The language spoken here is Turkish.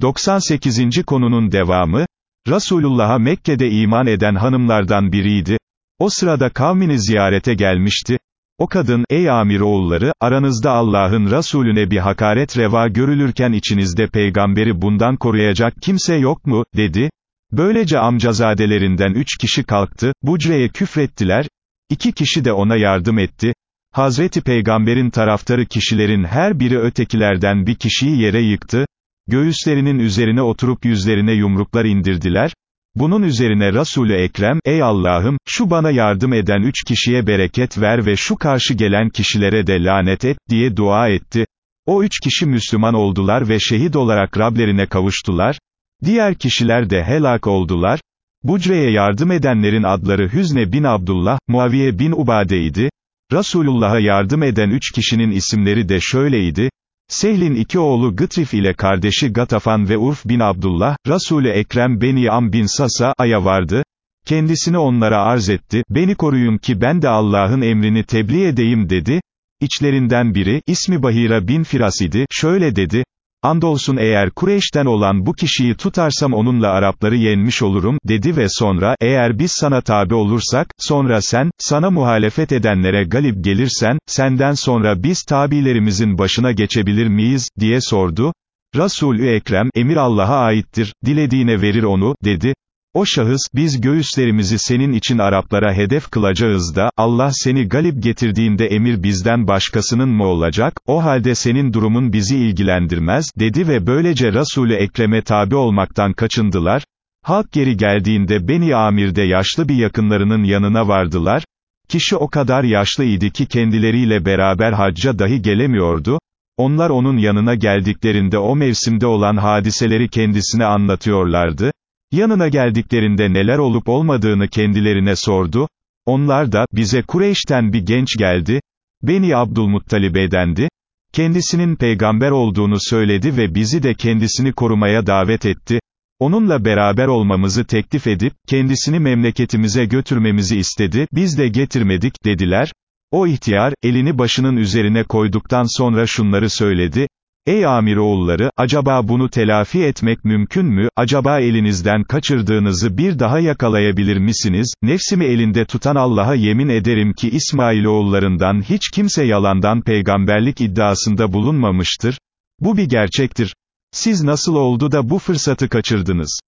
98. konunun devamı, Resulullah'a Mekke'de iman eden hanımlardan biriydi. O sırada kavmini ziyarete gelmişti. O kadın, ey amiroğulları, aranızda Allah'ın Resulüne bir hakaret reva görülürken içinizde peygamberi bundan koruyacak kimse yok mu, dedi. Böylece amcazadelerinden üç kişi kalktı, Bucre'ye küfrettiler, iki kişi de ona yardım etti. Hazreti Peygamber'in taraftarı kişilerin her biri ötekilerden bir kişiyi yere yıktı, göğüslerinin üzerine oturup yüzlerine yumruklar indirdiler, bunun üzerine Resul-ü Ekrem, ey Allah'ım, şu bana yardım eden üç kişiye bereket ver ve şu karşı gelen kişilere de lanet et, diye dua etti. O üç kişi Müslüman oldular ve şehit olarak Rablerine kavuştular. Diğer kişiler de helak oldular. Bucre'ye yardım edenlerin adları Hüzne bin Abdullah, Muaviye bin Ubade idi. Resulullah'a yardım eden üç kişinin isimleri de şöyleydi, Sehl'in iki oğlu Gıtrif ile kardeşi Gatafan ve Urf bin Abdullah, Resul-i Ekrem Beni Am bin Sasa, aya vardı, kendisini onlara arz etti, beni koruyun ki ben de Allah'ın emrini tebliğ edeyim dedi, İçlerinden biri, ismi Bahira bin Firas idi, şöyle dedi, Andolsun eğer Kureyş'ten olan bu kişiyi tutarsam onunla Arapları yenmiş olurum, dedi ve sonra, eğer biz sana tabi olursak, sonra sen, sana muhalefet edenlere galip gelirsen, senden sonra biz tabilerimizin başına geçebilir miyiz, diye sordu. Resul-ü Ekrem, emir Allah'a aittir, dilediğine verir onu, dedi. O şahıs, biz göğüslerimizi senin için Araplara hedef kılacağız da, Allah seni galip getirdiğinde emir bizden başkasının mı olacak, o halde senin durumun bizi ilgilendirmez, dedi ve böylece Resul-i Ekrem'e tabi olmaktan kaçındılar. Halk geri geldiğinde Beni Amir'de yaşlı bir yakınlarının yanına vardılar. Kişi o kadar yaşlı idi ki kendileriyle beraber hacca dahi gelemiyordu. Onlar onun yanına geldiklerinde o mevsimde olan hadiseleri kendisine anlatıyorlardı. Yanına geldiklerinde neler olup olmadığını kendilerine sordu, onlar da, bize Kureyş'ten bir genç geldi, Beni Abdülmuttalibe'dendi, kendisinin peygamber olduğunu söyledi ve bizi de kendisini korumaya davet etti, onunla beraber olmamızı teklif edip, kendisini memleketimize götürmemizi istedi, biz de getirmedik, dediler, o ihtiyar, elini başının üzerine koyduktan sonra şunları söyledi, Ey amiroğulları, acaba bunu telafi etmek mümkün mü, acaba elinizden kaçırdığınızı bir daha yakalayabilir misiniz, nefsimi elinde tutan Allah'a yemin ederim ki İsmailoğullarından hiç kimse yalandan peygamberlik iddiasında bulunmamıştır, bu bir gerçektir, siz nasıl oldu da bu fırsatı kaçırdınız?